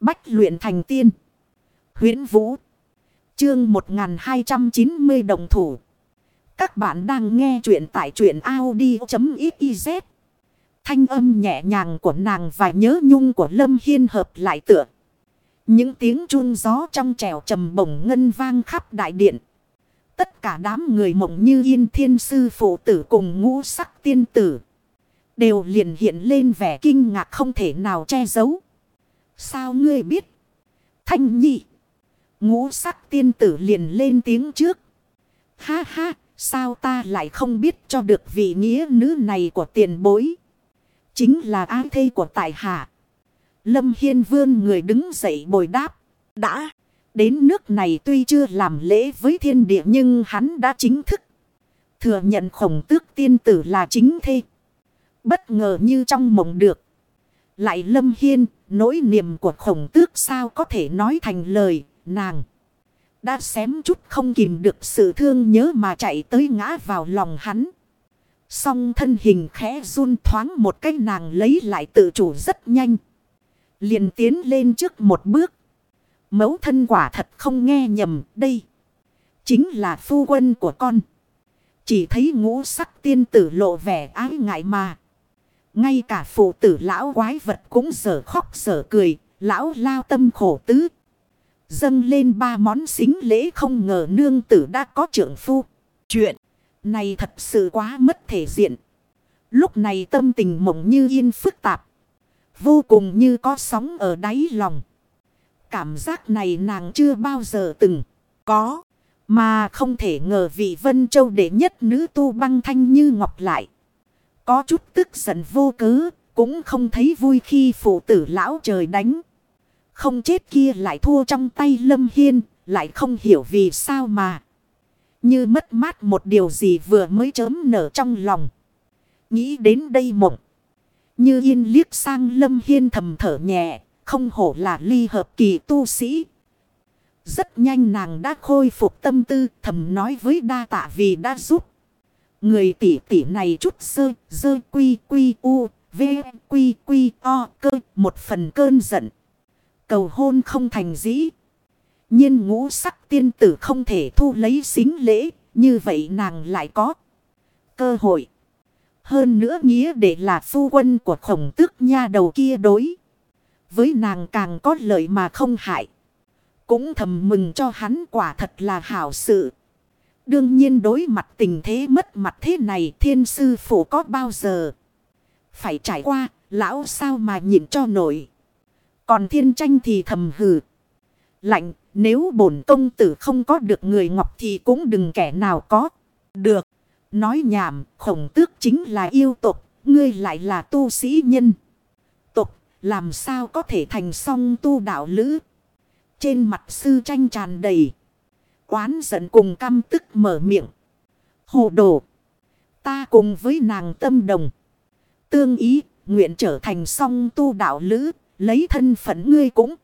Bách luyện thành tiên. huyễn Vũ. Chương 1290 đồng thủ. Các bạn đang nghe truyện tại truyện Audi.xyz. Thanh âm nhẹ nhàng của nàng và nhớ nhung của Lâm Hiên hợp lại tựa. Những tiếng chun gió trong trèo trầm bổng ngân vang khắp đại điện. Tất cả đám người mộng như yên thiên sư phụ tử cùng ngũ sắc tiên tử. Đều liền hiện lên vẻ kinh ngạc không thể nào che giấu. Sao ngươi biết? Thanh nhị. Ngũ sắc tiên tử liền lên tiếng trước. Ha ha, sao ta lại không biết cho được vị nghĩa nữ này của tiền bối? Chính là ái thê của tại hạ. Lâm Hiên Vương người đứng dậy bồi đáp. Đã, đến nước này tuy chưa làm lễ với thiên địa nhưng hắn đã chính thức. Thừa nhận khổng tước tiên tử là chính thê. Bất ngờ như trong mộng được. Lại Lâm Hiên, nỗi niềm của khổng tước sao có thể nói thành lời, nàng. Đã xém chút không kìm được sự thương nhớ mà chạy tới ngã vào lòng hắn. Song thân hình khẽ run thoáng một cái nàng lấy lại tự chủ rất nhanh. Liền tiến lên trước một bước. Mẫu thân quả thật không nghe nhầm đây. Chính là phu quân của con. Chỉ thấy ngũ sắc tiên tử lộ vẻ ái ngại mà. Ngay cả phụ tử lão quái vật cũng sở khóc sở cười. Lão lao tâm khổ tứ. Dâng lên ba món xính lễ không ngờ nương tử đã có trưởng phu. Chuyện này thật sự quá mất thể diện. Lúc này tâm tình mộng như yên phức tạp. Vô cùng như có sóng ở đáy lòng. Cảm giác này nàng chưa bao giờ từng có. Mà không thể ngờ vị Vân Châu đệ nhất nữ tu băng thanh như ngọc lại. Có chút tức giận vô cớ. Cũng không thấy vui khi phụ tử lão trời đánh. Không chết kia lại thua trong tay Lâm Hiên. Lại không hiểu vì sao mà. Như mất mát một điều gì vừa mới chớm nở trong lòng. Nghĩ đến đây mộng. Như yên liếc sang Lâm Hiên thầm thở nhẹ. Không hổ là ly hợp kỳ tu sĩ. Rất nhanh nàng đã khôi phục tâm tư, thầm nói với đa tạ vì đã giúp. Người tỷ tỷ này chút sơ, dơ quy quy u, v quy quy o cơ, một phần cơn giận. Cầu hôn không thành dĩ. nhiên ngũ sắc tiên tử không thể thu lấy xính lễ, như vậy nàng lại có cơ hội. Hơn nữa nghĩa để là phu quân của khổng tước nha đầu kia đối. Với nàng càng có lợi mà không hại. Cũng thầm mừng cho hắn quả thật là hảo sự. Đương nhiên đối mặt tình thế mất mặt thế này thiên sư phụ có bao giờ. Phải trải qua, lão sao mà nhịn cho nổi. Còn thiên tranh thì thầm hừ. Lạnh, nếu bổn công tử không có được người ngọc thì cũng đừng kẻ nào có. Được. Nói nhảm, khổng tước chính là yêu tục, ngươi lại là tu sĩ nhân. Tục, làm sao có thể thành song tu đạo lữ. Trên mặt sư tranh tràn đầy. Quán giận cùng căm tức mở miệng. Hồ đồ. Ta cùng với nàng tâm đồng. Tương ý, nguyện trở thành song tu đạo lữ, lấy thân phận ngươi cũng.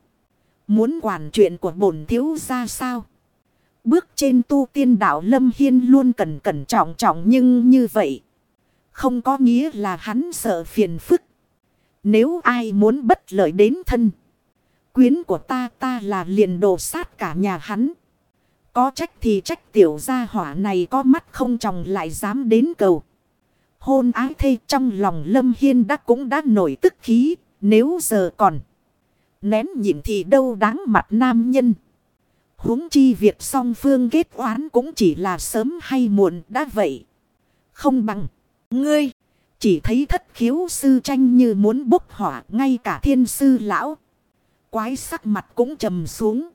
Muốn quản chuyện của bổn thiếu ra sao? Bước trên tu tiên đạo Lâm Hiên luôn cẩn cẩn trọng trọng nhưng như vậy. Không có nghĩa là hắn sợ phiền phức. Nếu ai muốn bất lợi đến thân. Quyến của ta ta là liền đồ sát cả nhà hắn. Có trách thì trách tiểu gia hỏa này có mắt không chồng lại dám đến cầu. Hôn ái thê trong lòng Lâm Hiên đã cũng đã nổi tức khí. Nếu giờ còn nén nhịn thì đâu đáng mặt nam nhân huống chi việc song phương kết oán cũng chỉ là sớm hay muộn đã vậy. Không bằng. Ngươi. Chỉ thấy thất khiếu sư tranh như muốn bốc hỏa ngay cả thiên sư lão. Quái sắc mặt cũng trầm xuống.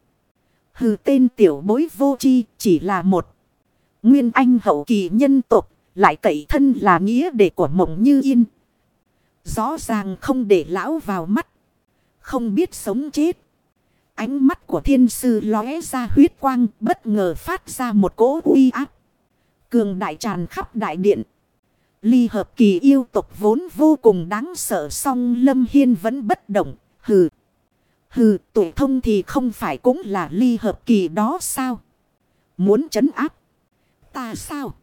Hừ, tên tiểu bối vô chi chỉ là một. Nguyên anh hậu kỳ nhân tục lại cậy thân là nghĩa đệ của mộng như yên. Rõ ràng không để lão vào mắt. Không biết sống chết. Ánh mắt của thiên sư lóe ra huyết quang, bất ngờ phát ra một cỗ uy áp. Cường đại tràn khắp đại điện. Ly hợp kỳ yêu tục vốn vô cùng đáng sợ, song Lâm Hiên vẫn bất động. Hừ. Hừ tuổi thông thì không phải cũng là ly hợp kỳ đó sao? Muốn chấn áp. Ta sao?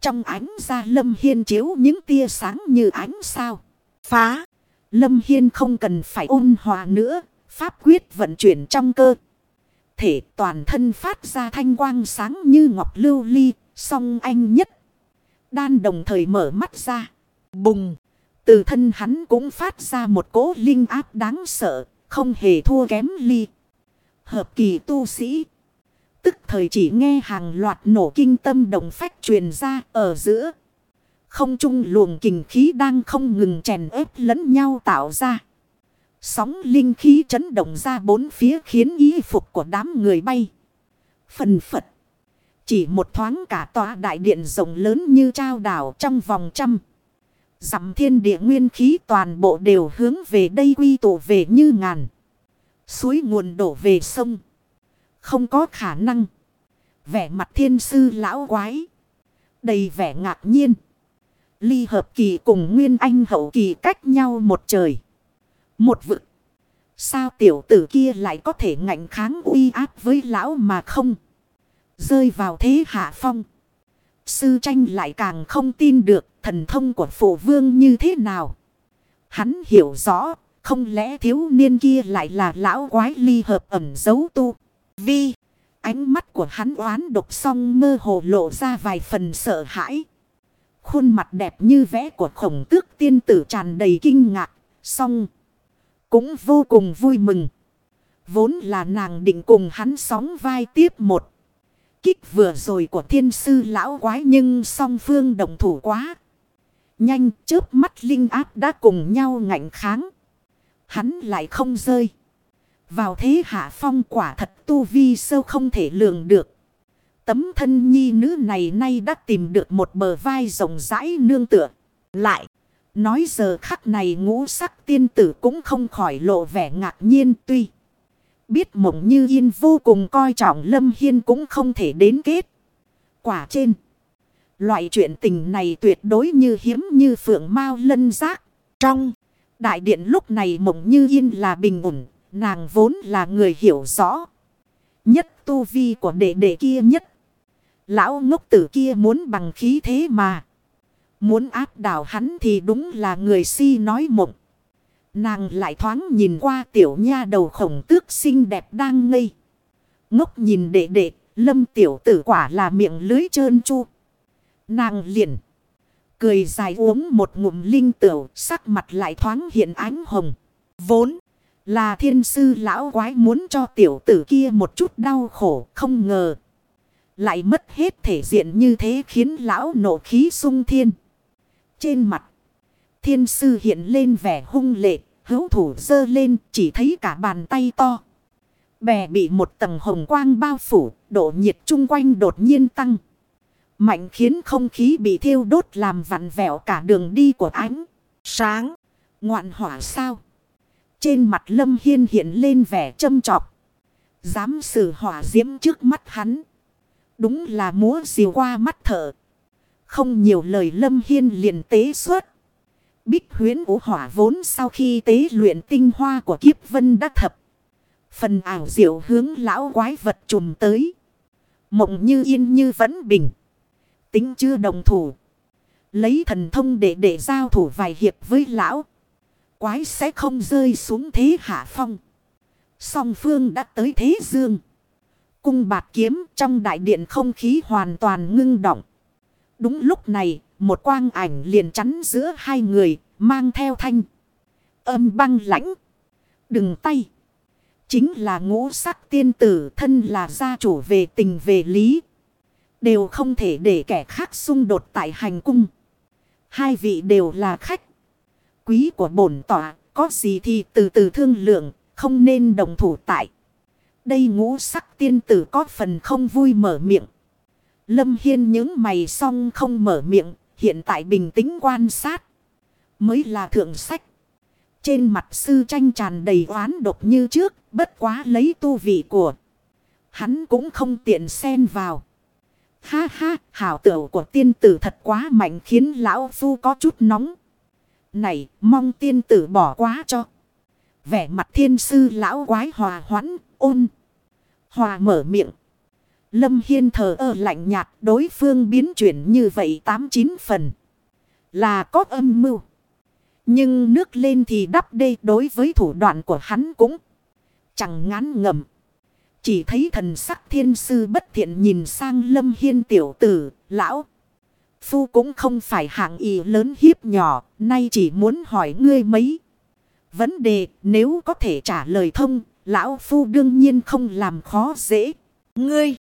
Trong ánh ra Lâm Hiên chiếu những tia sáng như ánh sao. Phá. Lâm Hiên không cần phải ôn hòa nữa Pháp quyết vận chuyển trong cơ. Thể toàn thân phát ra thanh quang sáng như ngọc lưu ly, song anh nhất. Đan đồng thời mở mắt ra. Bùng! Từ thân hắn cũng phát ra một cỗ linh áp đáng sợ, không hề thua kém ly. Hợp kỳ tu sĩ. Tức thời chỉ nghe hàng loạt nổ kinh tâm đồng phách truyền ra ở giữa. Không trung luồng kình khí đang không ngừng chèn ép lẫn nhau tạo ra. Sóng linh khí chấn động ra bốn phía khiến y phục của đám người bay. Phần phật. Chỉ một thoáng cả tòa đại điện rộng lớn như trao đảo trong vòng trăm. Dặm thiên địa nguyên khí toàn bộ đều hướng về đây quy tụ về như ngàn. Suối nguồn đổ về sông. Không có khả năng. Vẻ mặt thiên sư lão quái. Đầy vẻ ngạc nhiên. Ly hợp kỳ cùng nguyên anh hậu kỳ cách nhau một trời. Một vực. Sao tiểu tử kia lại có thể ngạnh kháng uy áp với lão mà không? Rơi vào thế hạ phong. Sư tranh lại càng không tin được thần thông của phụ vương như thế nào. Hắn hiểu rõ, không lẽ thiếu niên kia lại là lão quái ly hợp ẩm dấu tu. Vi, ánh mắt của hắn oán độc song mơ hồ lộ ra vài phần sợ hãi. Khuôn mặt đẹp như vẽ của khổng tước tiên tử tràn đầy kinh ngạc, song cũng vô cùng vui mừng. Vốn là nàng định cùng hắn sóng vai tiếp một. Kích vừa rồi của thiên sư lão quái nhưng song phương đồng thủ quá. Nhanh chớp mắt linh áp đã cùng nhau ngạnh kháng. Hắn lại không rơi. Vào thế hạ phong quả thật tu vi sâu không thể lường được. Tấm thân nhi nữ này nay đã tìm được một bờ vai rộng rãi nương tựa. Lại, nói giờ khắc này ngũ sắc tiên tử cũng không khỏi lộ vẻ ngạc nhiên tuy. Biết mộng như yên vô cùng coi trọng Lâm Hiên cũng không thể đến kết. Quả trên. Loại chuyện tình này tuyệt đối như hiếm như phượng mau lân giác. Trong đại điện lúc này mộng như yên là bình ổn. Nàng vốn là người hiểu rõ. Nhất tu vi của đệ đệ kia nhất. Lão ngốc tử kia muốn bằng khí thế mà. Muốn áp đảo hắn thì đúng là người si nói mộng. Nàng lại thoáng nhìn qua tiểu nha đầu khổng tước xinh đẹp đang ngây. Ngốc nhìn đệ đệ, lâm tiểu tử quả là miệng lưới trơn chu. Nàng liền. Cười dài uống một ngụm linh tửu, sắc mặt lại thoáng hiện ánh hồng. Vốn là thiên sư lão quái muốn cho tiểu tử kia một chút đau khổ, không ngờ. Lại mất hết thể diện như thế khiến lão nộ khí sung thiên. Trên mặt, thiên sư hiện lên vẻ hung lệ, hữu thủ dơ lên chỉ thấy cả bàn tay to. Bè bị một tầng hồng quang bao phủ, độ nhiệt chung quanh đột nhiên tăng. Mạnh khiến không khí bị thiêu đốt làm vặn vẹo cả đường đi của ánh. Sáng, ngoạn hỏa sao? Trên mặt Lâm Hiên hiện lên vẻ châm trọc. Dám xử hỏa diễm trước mắt hắn. Đúng là múa diều qua mắt thở. Không nhiều lời Lâm Hiên liền tế xuất. Bích huyến vũ hỏa vốn sau khi tế luyện tinh hoa của kiếp vân đã thập. Phần ảo diệu hướng lão quái vật trùm tới. Mộng như yên như vẫn bình. Tính chưa đồng thủ. Lấy thần thông để để giao thủ vài hiệp với lão. Quái sẽ không rơi xuống thế hạ phong. Song phương đã tới thế dương. Cung bạc kiếm trong đại điện không khí hoàn toàn ngưng động. Đúng lúc này, một quang ảnh liền chắn giữa hai người, mang theo thanh. Âm băng lãnh. Đừng tay. Chính là ngũ sắc tiên tử thân là gia chủ về tình về lý. Đều không thể để kẻ khác xung đột tại hành cung. Hai vị đều là khách. Quý của bổn tỏa, có gì thì từ từ thương lượng, không nên đồng thủ tại. Đây ngũ sắc tiên tử có phần không vui mở miệng. Lâm Hiên những mày xong không mở miệng, hiện tại bình tĩnh quan sát. Mới là thượng sách. Trên mặt sư tranh tràn đầy oán độc như trước, bất quá lấy tu vị của. Hắn cũng không tiện xen vào. Ha ha, hảo tửu của tiên tử thật quá mạnh khiến lão phu có chút nóng. Này, mong tiên tử bỏ quá cho. Vẻ mặt thiên sư lão quái hòa hoãn, ôn. Hòa mở miệng. Lâm Hiên thờ ơ lạnh nhạt đối phương biến chuyển như vậy tám chín phần. Là có âm mưu. Nhưng nước lên thì đắp đê đối với thủ đoạn của hắn cũng Chẳng ngán ngầm. Chỉ thấy thần sắc thiên sư bất thiện nhìn sang lâm hiên tiểu tử, lão. Phu cũng không phải hạng ý lớn hiếp nhỏ, nay chỉ muốn hỏi ngươi mấy. Vấn đề nếu có thể trả lời thông, lão phu đương nhiên không làm khó dễ. Ngươi!